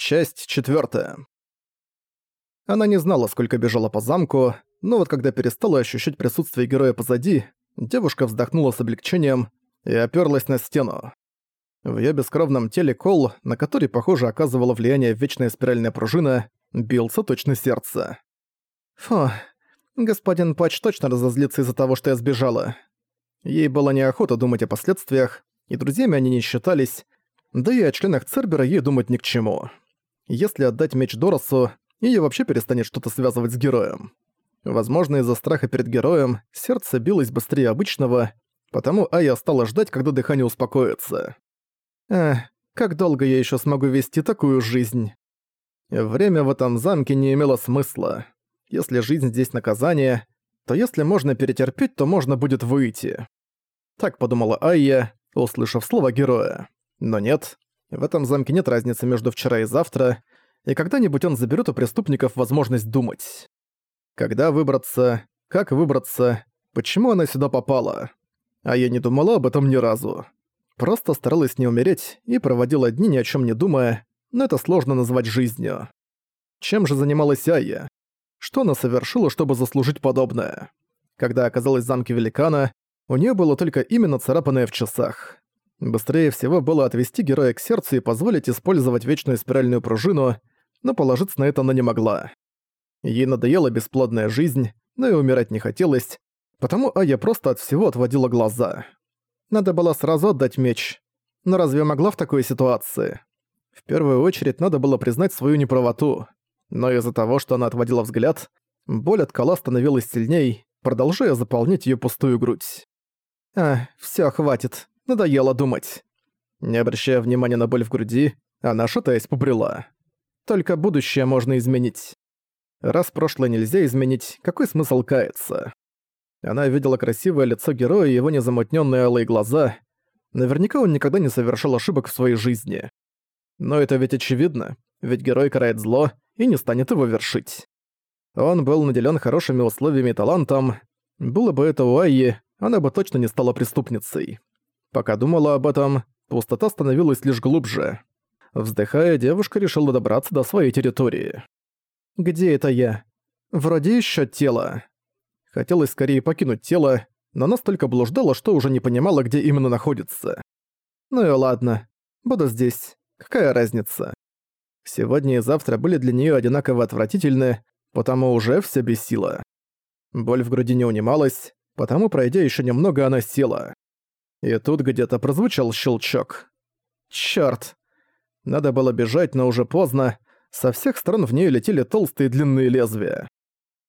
Часть четвертая. Она не знала, сколько бежала по замку, но вот когда перестала ощущать присутствие героя позади, девушка вздохнула с облегчением и оперлась на стену. В её бескровном теле кол, на который, похоже, оказывало влияние вечная спиральная пружина, бился точно сердце. «Фу, господин Патч точно разозлится из-за того, что я сбежала». Ей было неохота думать о последствиях, и друзьями они не считались, да и о членах Цербера ей думать ни к чему. Если отдать меч Доросу, ее вообще перестанет что-то связывать с героем. Возможно, из-за страха перед героем сердце билось быстрее обычного, потому Ая стала ждать, когда дыхание успокоится. Эх, как долго я еще смогу вести такую жизнь? Время в этом замке не имело смысла. Если жизнь здесь наказание, то если можно перетерпеть, то можно будет выйти. Так подумала Айя, услышав слово героя. Но нет, в этом замке нет разницы между вчера и завтра, и когда-нибудь он заберет у преступников возможность думать. Когда выбраться, как выбраться, почему она сюда попала. А я не думала об этом ни разу. Просто старалась не умереть и проводила дни ни о чем не думая, но это сложно назвать жизнью. Чем же занималась Айя? Что она совершила, чтобы заслужить подобное? Когда оказалась в замке великана, у нее было только именно царапанное в часах. Быстрее всего было отвести героя к сердцу и позволить использовать вечную спиральную пружину, но положиться на это она не могла. Ей надоела бесплодная жизнь, но и умирать не хотелось, потому Ая просто от всего отводила глаза. Надо было сразу отдать меч. Но разве могла в такой ситуации? В первую очередь надо было признать свою неправоту. Но из-за того, что она отводила взгляд, боль от кола становилась сильней, продолжая заполнять ее пустую грудь. «А, всё, хватит. Надоело думать. Не обращая внимания на боль в груди, она, шатаясь, побрела. Только будущее можно изменить. Раз прошлое нельзя изменить, какой смысл каяться? Она видела красивое лицо героя и его незамутненные алые глаза. Наверняка он никогда не совершал ошибок в своей жизни. Но это ведь очевидно, ведь герой карает зло и не станет его вершить. Он был наделен хорошими условиями и талантом. Было бы это у Айи, она бы точно не стала преступницей. Пока думала об этом, пустота становилась лишь глубже. Вздыхая, девушка решила добраться до своей территории. «Где это я? Вроде еще тело». Хотелось скорее покинуть тело, но настолько блуждала, что уже не понимала, где именно находится. Ну и ладно, буду здесь. Какая разница? Сегодня и завтра были для нее одинаково отвратительны, потому уже все бесило. Боль в груди не унималась, потому, пройдя еще немного, она села. И тут где-то прозвучал щелчок. Чёрт! Надо было бежать, но уже поздно. Со всех сторон в нее летели толстые длинные лезвия.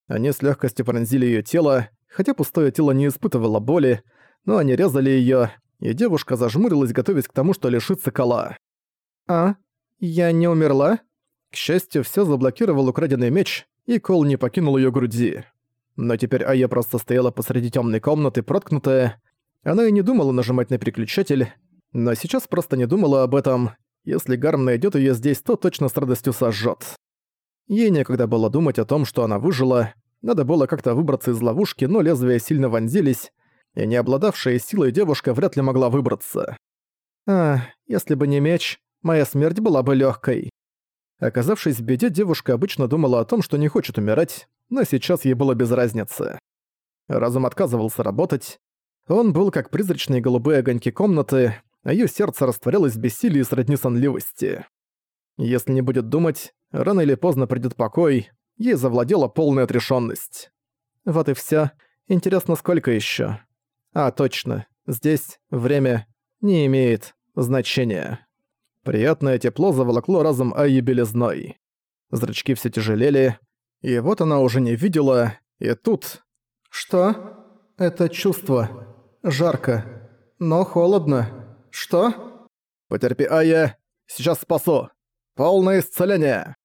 Они с легкостью пронзили ее тело, хотя пустое тело не испытывало боли, но они резали ее, и девушка зажмурилась, готовясь к тому, что лишится кола. «А? Я не умерла?» К счастью, все заблокировал украденный меч, и кол не покинул ее груди. Но теперь Ая просто стояла посреди темной комнаты, проткнутая, она и не думала нажимать на переключатель, но сейчас просто не думала об этом. Если Гарм найдет ее здесь, то точно с радостью сожжет. Ей некогда было думать о том, что она выжила, надо было как-то выбраться из ловушки, но лезвия сильно вонзились, и не обладавшая силой девушка вряд ли могла выбраться. А, если бы не меч, моя смерть была бы легкой. Оказавшись в беде, девушка обычно думала о том, что не хочет умирать, но сейчас ей было без разницы. Разум отказывался работать, он был как призрачные голубые огоньки комнаты, а её сердце растворялось в бессилии сродни сонливости. Если не будет думать, рано или поздно придёт покой, ей завладела полная отрешённость. Вот и всё. Интересно, сколько ещё? А, точно. Здесь время не имеет значения. Приятное тепло заволокло разом Айи белизной. Зрачки всё тяжелели, и вот она уже не видела, и тут... Что? Это чувство. Жарко. Но холодно. Что? Потерпи, Ая. Сейчас спасу. Полное исцеление.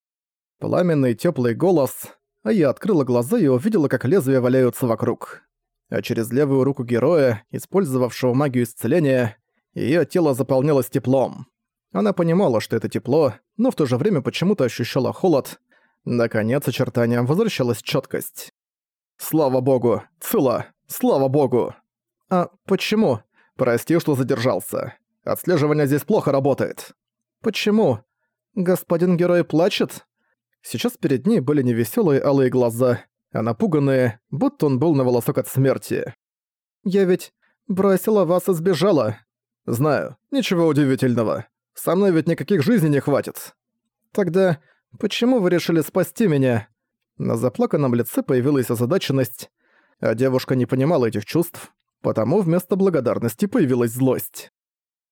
Пламенный теплый голос. Ая открыла глаза и увидела, как лезвия валяются вокруг. А через левую руку героя, использовавшего магию исцеления, ее тело заполнялось теплом. Она понимала, что это тепло, но в то же время почему-то ощущала холод. Наконец, очертаниям возвращалась четкость. «Слава богу! Цела! Слава богу!» «А почему?» «Прости, что задержался. Отслеживание здесь плохо работает». «Почему?» «Господин герой плачет?» Сейчас перед ней были невесёлые алые глаза, а напуганные, будто он был на волосок от смерти. «Я ведь бросила вас и сбежала». «Знаю, ничего удивительного. Со мной ведь никаких жизней не хватит». «Тогда почему вы решили спасти меня?» На заплаканном лице появилась озадаченность, а девушка не понимала этих чувств, потому вместо благодарности появилась злость.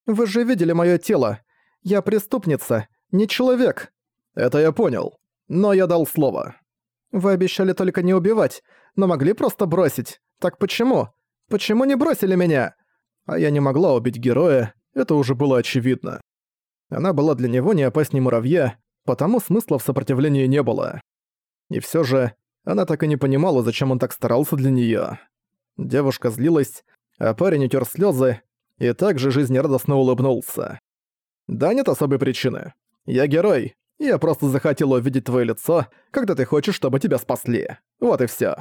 «Вы же видели моё тело. Я преступница, не человек». «Это я понял. Но я дал слово». «Вы обещали только не убивать, но могли просто бросить. Так почему? Почему не бросили меня?» А я не могла убить героя, это уже было очевидно. Она была для него не опаснее муравья, потому смысла в сопротивлении не было. И всё же, она так и не понимала, зачем он так старался для неё. Девушка злилась, а парень утер слезы и также жизнерадостно улыбнулся. «Да нет особой причины. Я герой, я просто захотел увидеть твое лицо, когда ты хочешь, чтобы тебя спасли. Вот и все.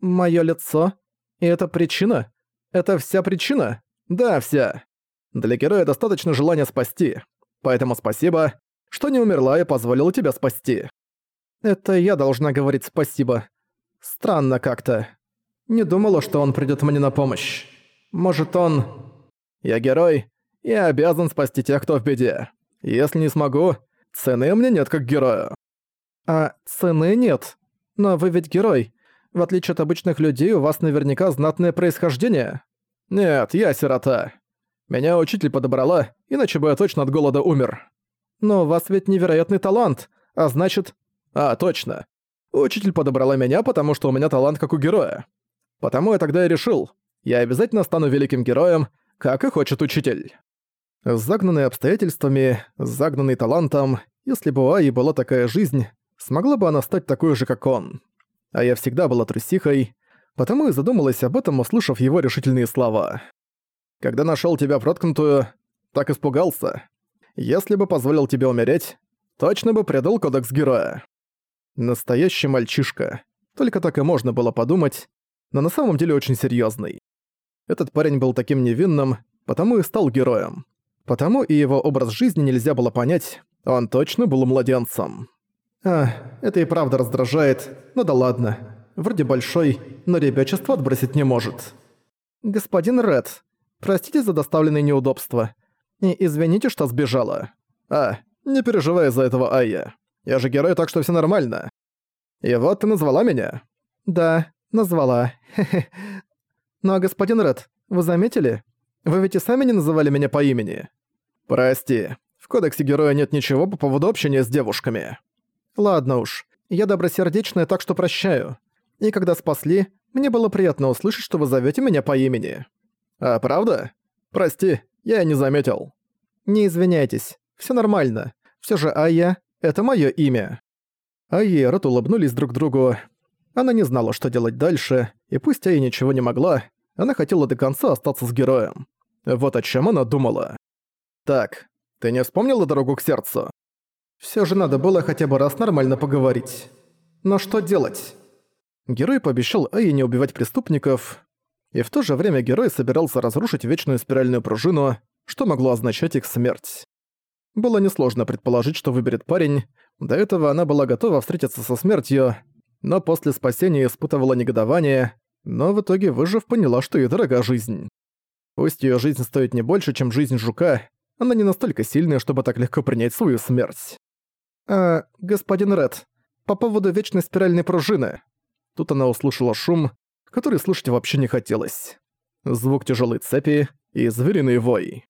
«Моё лицо? И это причина? Это вся причина?» «Да, вся. Для героя достаточно желания спасти. Поэтому спасибо, что не умерла и позволила тебя спасти». «Это я должна говорить спасибо. Странно как-то. Не думала, что он придёт мне на помощь. Может, он... Я герой, и обязан спасти тех, кто в беде. Если не смогу, цены мне нет как герою. А цены нет? Но вы ведь герой. В отличие от обычных людей, у вас наверняка знатное происхождение. Нет, я сирота. Меня учитель подобрала, иначе бы я точно от голода умер. Но у вас ведь невероятный талант, а значит... А, точно. Учитель подобрала меня, потому что у меня талант как у героя. Потому я тогда и решил, я обязательно стану великим героем, как и хочет учитель. Загнанный обстоятельствами, загнанный талантом, если бы у Аи была такая жизнь, смогла бы она стать такой же, как он. А я всегда была трусихой, потому и задумалась об этом, услышав его решительные слова. Когда нашел тебя проткнутую, так испугался. Если бы позволил тебе умереть, точно бы предал кодекс героя. Настоящий мальчишка. Только так и можно было подумать, но на самом деле очень серьезный. Этот парень был таким невинным, потому и стал героем. Потому и его образ жизни нельзя было понять, он точно был младенцем. А, это и правда раздражает, ну да ладно. Вроде большой, но ребячество отбросить не может. Господин Ред, простите за доставленные неудобства. И извините, что сбежала. А, не переживай из-за этого, Айя. Я же герой, так что все нормально. И вот ты назвала меня. Да, назвала. Ну а господин Ред, вы заметили? Вы ведь и сами не называли меня по имени. Прости, в кодексе героя нет ничего по поводу общения с девушками. Ладно уж, я добросердечная, так что прощаю. И когда спасли, мне было приятно услышать, что вы зовете меня по имени. А правда? Прости, я не заметил. Не извиняйтесь, все нормально. Все же Ая — это мое имя. Ая и Рот улыбнулись друг другу. Она не знала, что делать дальше, и пусть Ая ничего не могла, она хотела до конца остаться с героем. Вот о чем она думала. «Так, ты не вспомнила дорогу к сердцу?» Все же надо было хотя бы раз нормально поговорить. Но что делать? Герой пообещал Ае не убивать преступников, и в то же время герой собирался разрушить вечную спиральную пружину, что могло означать их смерть. Было несложно предположить, что выберет парень, до этого она была готова встретиться со смертью, но после спасения испытывала негодование, но в итоге выжив поняла, что ей дорога жизнь. Пусть её жизнь стоит не больше, чем жизнь жука, она не настолько сильная, чтобы так легко принять свою смерть. «А, господин Ред, по поводу вечной спиральной пружины». Тут она услышала шум, который слушать вообще не хотелось. Звук тяжелой цепи и звериный вой.